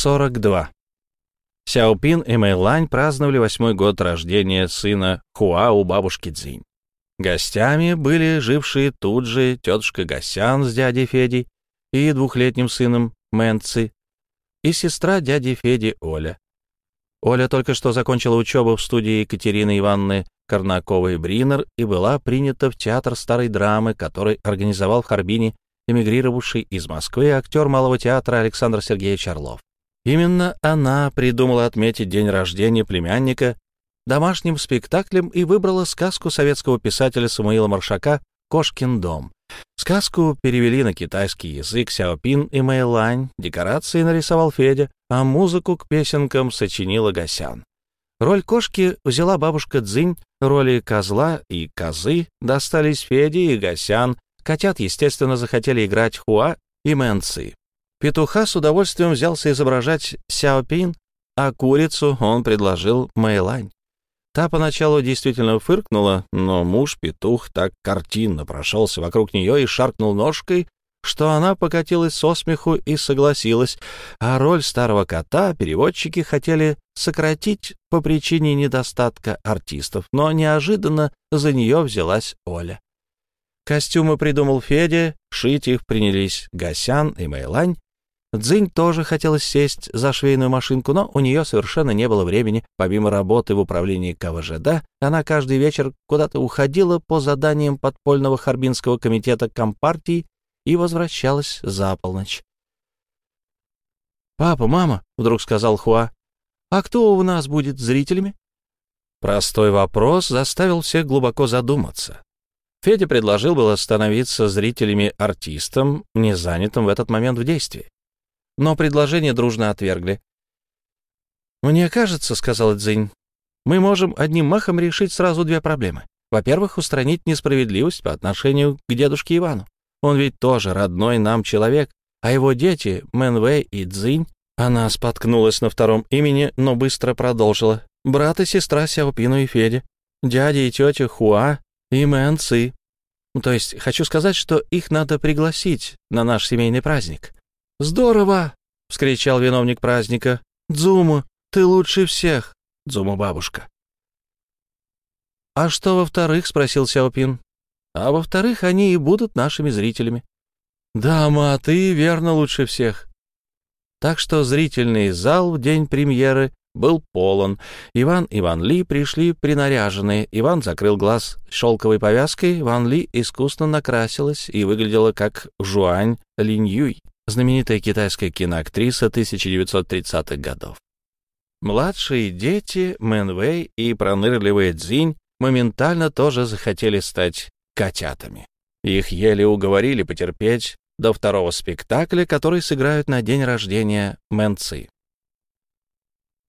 42. Сяопин и Мэйлань праздновали восьмой год рождения сына Хуа у бабушки Цзинь. Гостями были жившие тут же тетушка Гасян с дядей Федей и двухлетним сыном Мэнци и сестра дяди Феди Оля. Оля только что закончила учебу в студии Екатерины Ивановны Корнаковой-Бринер и была принята в театр старой драмы, который организовал в Харбине эмигрировавший из Москвы актер малого театра Александр Сергеевич Орлов. Именно она придумала отметить день рождения племянника домашним спектаклем и выбрала сказку советского писателя Самуила Маршака «Кошкин дом». Сказку перевели на китайский язык Сяопин и Мэйлань, декорации нарисовал Федя, а музыку к песенкам сочинила Гасян. Роль кошки взяла бабушка Цзинь, роли козла и козы достались Феде и Гасян, котят, естественно, захотели играть Хуа и Мэнци. Петуха с удовольствием взялся изображать Сяопин, а курицу он предложил Мэйлань. Та поначалу действительно фыркнула, но муж-петух так картинно прошелся вокруг нее и шаркнул ножкой, что она покатилась со смеху и согласилась, а роль старого кота переводчики хотели сократить по причине недостатка артистов, но неожиданно за нее взялась Оля. Костюмы придумал Федя, шить их принялись Гасян и Мэйлань, Дзинь тоже хотелось сесть за швейную машинку, но у нее совершенно не было времени. Помимо работы в управлении КВЖД, она каждый вечер куда-то уходила по заданиям подпольного Харбинского комитета Компартии и возвращалась за полночь. «Папа, мама», — вдруг сказал Хуа, — «а кто у нас будет зрителями?» Простой вопрос заставил всех глубоко задуматься. Федя предложил было становиться зрителями артистом, не занятым в этот момент в действии но предложение дружно отвергли. «Мне кажется, — сказал Цзинь, — мы можем одним махом решить сразу две проблемы. Во-первых, устранить несправедливость по отношению к дедушке Ивану. Он ведь тоже родной нам человек, а его дети, Мэнвэй и Цзинь, она споткнулась на втором имени, но быстро продолжила. Брат и сестра Сяопину и Феде, дядя и тетя Хуа и Мэн Ци. То есть хочу сказать, что их надо пригласить на наш семейный праздник. «Здорово!» — вскричал виновник праздника. «Дзума, ты лучше всех!» — Дзума бабушка. «А что во-вторых?» — спросил Сяопин. «А во-вторых, они и будут нашими зрителями». «Да, ма, ты верно лучше всех». Так что зрительный зал в день премьеры был полон. Иван и Ван Ли пришли принаряженные. Иван закрыл глаз шелковой повязкой, Ван Ли искусно накрасилась и выглядела как Жуань Линь знаменитая китайская киноактриса 1930-х годов. Младшие дети Мэн Вэй и пронырливый Цзинь моментально тоже захотели стать котятами. Их еле уговорили потерпеть до второго спектакля, который сыграют на день рождения Мэн Ци.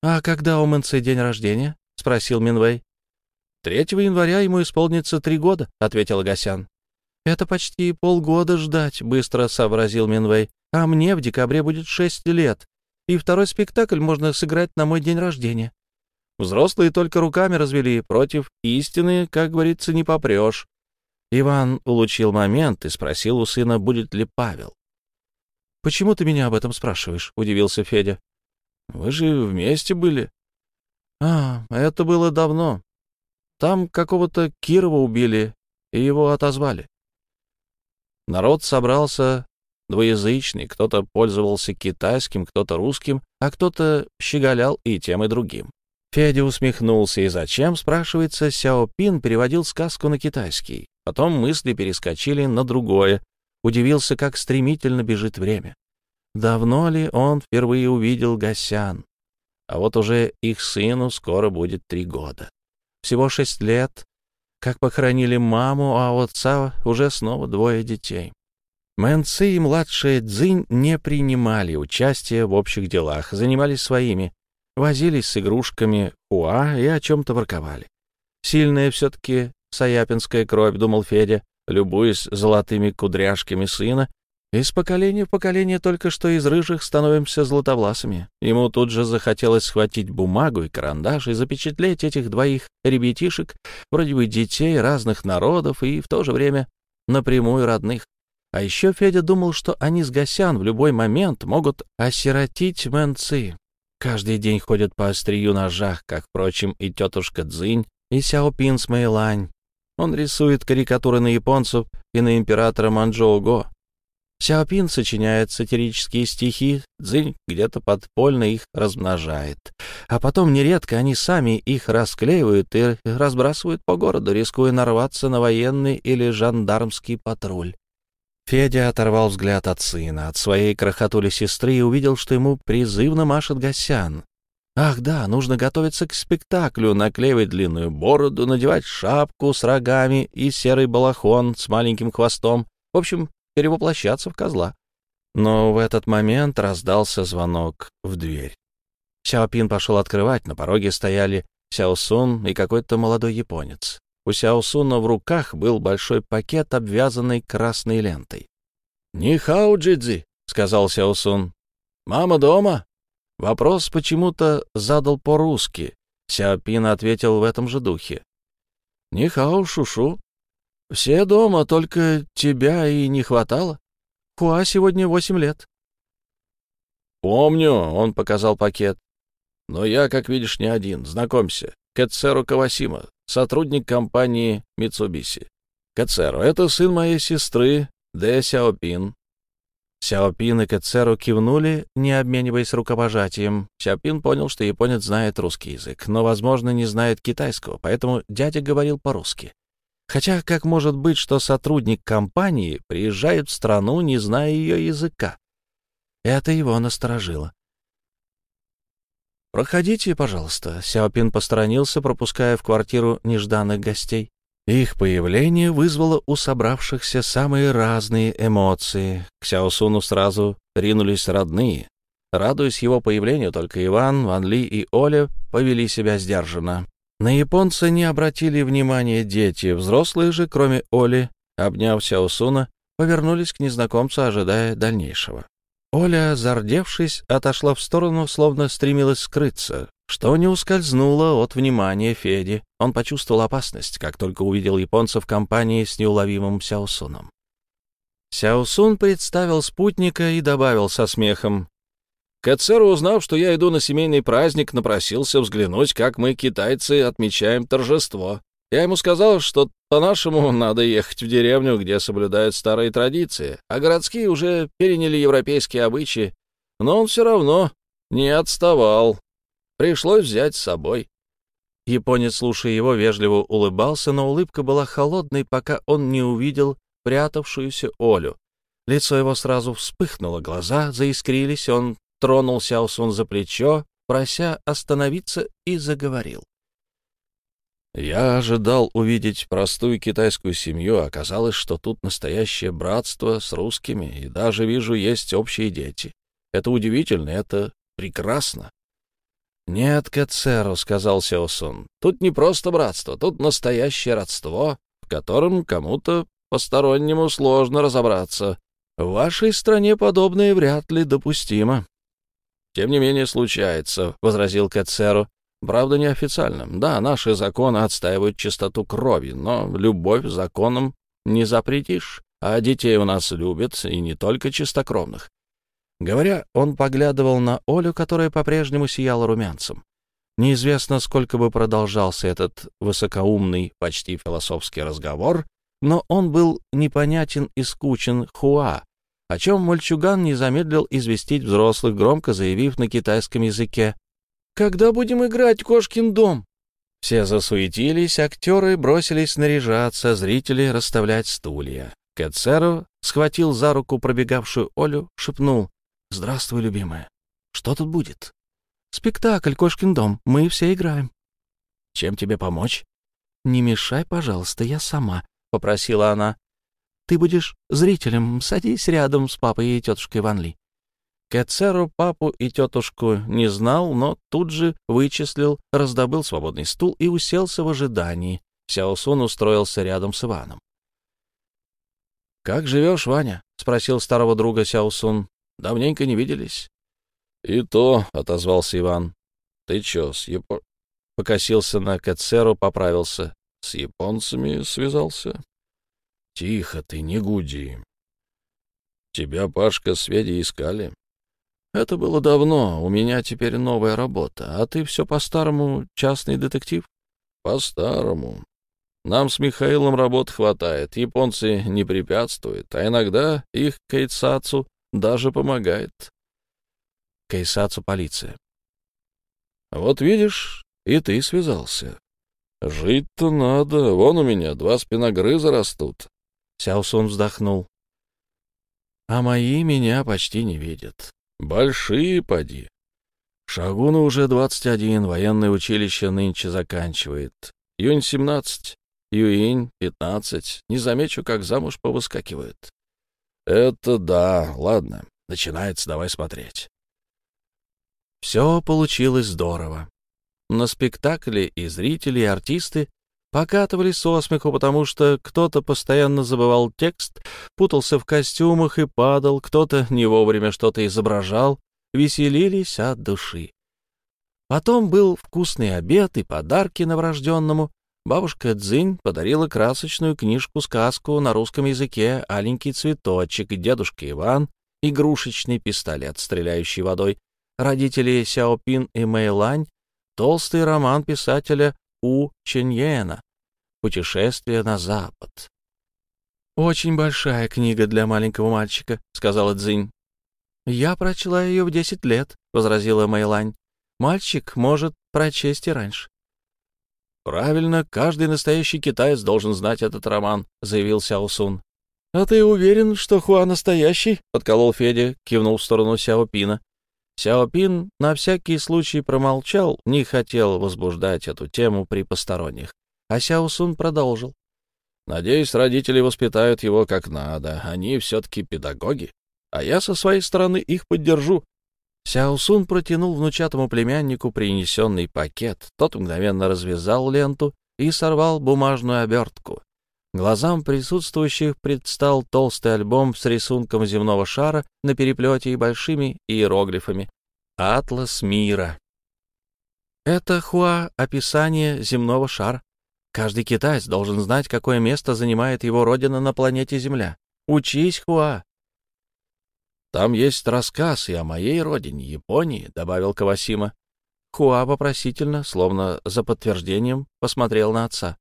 «А когда у Мэн Ци день рождения?» — спросил Минвэй. «3 января ему исполнится три года», — ответил Гасян. «Это почти полгода ждать», — быстро сообразил Минвэй. «А мне в декабре будет шесть лет, и второй спектакль можно сыграть на мой день рождения». Взрослые только руками развели, против истины, как говорится, не попрешь. Иван улучил момент и спросил у сына, будет ли Павел. «Почему ты меня об этом спрашиваешь?» — удивился Федя. «Вы же вместе были». «А, это было давно. Там какого-то Кирова убили, и его отозвали. Народ собрался двуязычный, кто-то пользовался китайским, кто-то русским, а кто-то щеголял и тем, и другим. Федя усмехнулся, и зачем, спрашивается, Сяопин переводил сказку на китайский. Потом мысли перескочили на другое. Удивился, как стремительно бежит время. Давно ли он впервые увидел Гасян? А вот уже их сыну скоро будет три года. Всего шесть лет, как похоронили маму, а у отца уже снова двое детей. Мэнцы и младшая Цзинь не принимали участия в общих делах, занимались своими, возились с игрушками Хуа и о чем-то ворковали. Сильная все-таки саяпинская кровь, думал Федя, любуясь золотыми кудряшками сына из поколения в поколение только что из рыжих становимся златовласыми. Ему тут же захотелось схватить бумагу и карандаш и запечатлеть этих двоих ребятишек, вроде бы детей разных народов и в то же время напрямую родных. А еще Федя думал, что они с Гасян в любой момент могут осиротить Мэнцы. Каждый день ходят по острию ножах, как, впрочем, и тетушка Цзинь, и Сяопин с Мэйлань. Он рисует карикатуры на японцев и на императора Манчжоу-Го. Сяопин сочиняет сатирические стихи, Цзинь где-то подпольно их размножает. А потом нередко они сами их расклеивают и разбрасывают по городу, рискуя нарваться на военный или жандармский патруль. Федя оторвал взгляд от сына, от своей крохотули сестры и увидел, что ему призывно машет Гасян. Ах да, нужно готовиться к спектаклю, наклеивать длинную бороду, надевать шапку с рогами и серый балахон с маленьким хвостом. В общем, перевоплощаться в козла. Но в этот момент раздался звонок в дверь. Сяопин пошел открывать, на пороге стояли Сяосун и какой-то молодой японец. У Сяосуна в руках был большой пакет, обвязанный красной лентой. «Нихао, Джидзи», — сказал Сяосун. «Мама дома?» Вопрос почему-то задал по-русски. Сяопин ответил в этом же духе. «Нихао, Шушу. Все дома, только тебя и не хватало. Хуа сегодня восемь лет». «Помню», — он показал пакет. «Но я, как видишь, не один. Знакомься, Кэцеру Кавасима, сотрудник компании Митсубиси. Кэцеру — это сын моей сестры Дэ Сяопин. Сяопин и Кэцеру кивнули, не обмениваясь рукопожатием. Сяопин понял, что японец знает русский язык, но, возможно, не знает китайского, поэтому дядя говорил по-русски. Хотя как может быть, что сотрудник компании приезжает в страну, не зная ее языка? Это его насторожило. «Проходите, пожалуйста», — Сяопин посторонился, пропуская в квартиру нежданных гостей. Их появление вызвало у собравшихся самые разные эмоции. К Сяосуну сразу ринулись родные. Радуясь его появлению, только Иван, Ван Ли и Оля повели себя сдержанно. На японца не обратили внимания дети, взрослые же, кроме Оли, обняв Сяосуна, повернулись к незнакомцу, ожидая дальнейшего. Оля, зардевшись, отошла в сторону, словно стремилась скрыться, что не ускользнуло от внимания Феди. Он почувствовал опасность, как только увидел японца в компании с неуловимым Сяосуном. Сяосун представил спутника и добавил со смехом. Кацеру, узнав, что я иду на семейный праздник, напросился взглянуть, как мы, китайцы, отмечаем торжество. Я ему сказал, что по-нашему надо ехать в деревню, где соблюдают старые традиции, а городские уже переняли европейские обычаи. Но он все равно не отставал. Пришлось взять с собой. Японец, слушая его, вежливо улыбался, но улыбка была холодной, пока он не увидел прятавшуюся Олю. Лицо его сразу вспыхнуло, глаза заискрились, он тронул Сяосун за плечо, прося остановиться, и заговорил. Я ожидал увидеть простую китайскую семью, а оказалось, что тут настоящее братство с русскими, и даже вижу, есть общие дети. Это удивительно, это прекрасно. «Нет, Кэцеру», — сказал Сеосун, — «тут не просто братство, тут настоящее родство, в котором кому-то постороннему сложно разобраться. В вашей стране подобное вряд ли допустимо». «Тем не менее случается», — возразил Кэцеру. «Правда, неофициально. Да, наши законы отстаивают чистоту крови, но любовь законом не запретишь, а детей у нас любят, и не только чистокровных. Говоря, он поглядывал на Олю, которая по-прежнему сияла румянцем. Неизвестно, сколько бы продолжался этот высокоумный, почти философский разговор, но он был непонятен и скучен Хуа, о чем мальчуган не замедлил известить взрослых, громко заявив на китайском языке «Когда будем играть кошкин дом?» Все засуетились, актеры бросились снаряжаться, зрители расставлять стулья. Кэцеру схватил за руку пробегавшую Олю, шепнул «Здравствуй, любимая. Что тут будет?» «Спектакль «Кошкин дом». Мы все играем». «Чем тебе помочь?» «Не мешай, пожалуйста, я сама», — попросила она. «Ты будешь зрителем. Садись рядом с папой и тетушкой Ван Ли». Кэцеру папу и тетушку не знал, но тут же вычислил, раздобыл свободный стул и уселся в ожидании. Сяосун устроился рядом с Иваном. «Как живешь, Ваня?» — спросил старого друга Сяосун. Давненько не виделись. — И то, — отозвался Иван. — Ты чё, с Япон... Покосился на Кацеру, поправился. — С японцами связался? — Тихо ты, не гуди. Тебя, Пашка, с Федей искали. Это было давно, у меня теперь новая работа, а ты все по-старому частный детектив? По-старому. Нам с Михаилом работ хватает, японцы не препятствуют, а иногда их кейсацу даже помогает. Кейсацу полиция. Вот видишь, и ты связался. Жить-то надо, вон у меня два спиногрыза растут. Сяосун вздохнул. А мои меня почти не видят. Большие, поди. Шагуну уже двадцать один, военное училище нынче заканчивает. Июнь семнадцать, Юинь пятнадцать. Не замечу, как замуж повыскакивают. Это да, ладно, начинается, давай смотреть. Все получилось здорово. На спектакле и зрители, и артисты покатывались со смеху, потому что кто-то постоянно забывал текст, путался в костюмах и падал, кто-то не вовремя что-то изображал, веселились от души. Потом был вкусный обед и подарки новорожденному. Бабушка Дзинь подарила красочную книжку-сказку на русском языке «Аленький цветочек», дедушка Иван — игрушечный пистолет, стреляющий водой, родители Сяопин и Мэйлань — толстый роман писателя у Ченьена «Путешествие на запад». «Очень большая книга для маленького мальчика», — сказала Цзинь. «Я прочла ее в десять лет», — возразила Мэйлань. «Мальчик может прочесть и раньше». «Правильно, каждый настоящий китаец должен знать этот роман», — заявил Сяо Сун. «А ты уверен, что Хуа настоящий?» — подколол Федя, кивнул в сторону Сяо Пина. Сяопин на всякий случай промолчал, не хотел возбуждать эту тему при посторонних. А Сяосун продолжил. «Надеюсь, родители воспитают его как надо. Они все-таки педагоги. А я со своей стороны их поддержу». Сяосун протянул внучатому племяннику принесенный пакет. Тот мгновенно развязал ленту и сорвал бумажную обертку. Глазам присутствующих предстал толстый альбом с рисунком земного шара на переплете и большими иероглифами. «Атлас мира». Это хуа описание земного шара. Каждый китаец должен знать, какое место занимает его родина на планете Земля. Учись, хуа. Там есть рассказ и о моей родине, Японии, — добавил Кавасима. Хуа вопросительно, словно за подтверждением, посмотрел на отца.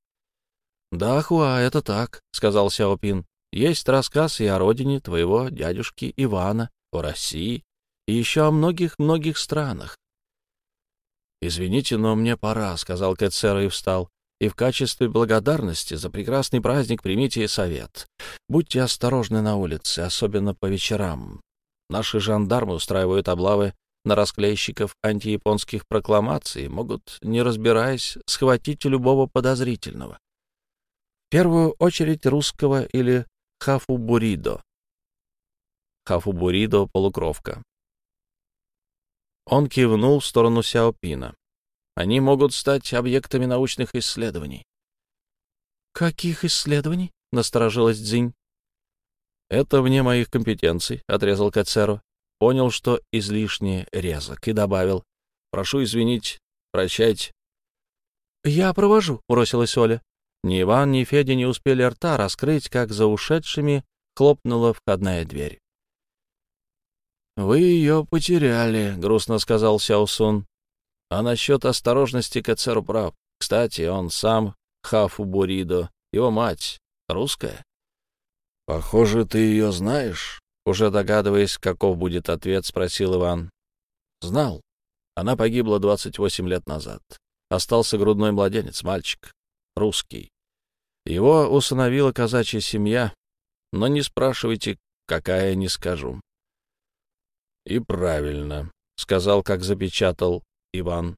«Да, Хуа, это так», — сказал Сяопин. «Есть рассказ и о родине твоего дядюшки Ивана, о России и еще о многих-многих странах». «Извините, но мне пора», — сказал Кэцера и встал. «И в качестве благодарности за прекрасный праздник примите совет. Будьте осторожны на улице, особенно по вечерам. Наши жандармы устраивают облавы на расклейщиков антияпонских прокламаций, могут, не разбираясь, схватить любого подозрительного первую очередь русского или хафубуридо. Хафубуридо — полукровка. Он кивнул в сторону Сяопина. Они могут стать объектами научных исследований. «Каких исследований?» — насторожилась Дзинь. «Это вне моих компетенций», — отрезал Кацеро. Понял, что излишне резок, и добавил. «Прошу извинить, прощайте». «Я провожу», — бросилась Оля. Ни Иван, ни Федя не успели рта раскрыть, как за ушедшими хлопнула входная дверь. «Вы ее потеряли», — грустно сказал Сяосун. «А насчет осторожности Кацеру прав. Кстати, он сам Хафу Буридо, его мать, русская». «Похоже, ты ее знаешь?» Уже догадываясь, каков будет ответ, спросил Иван. «Знал. Она погибла 28 лет назад. Остался грудной младенец, мальчик русский. Его усыновила казачья семья, но не спрашивайте, какая, не скажу. — И правильно, — сказал, как запечатал Иван.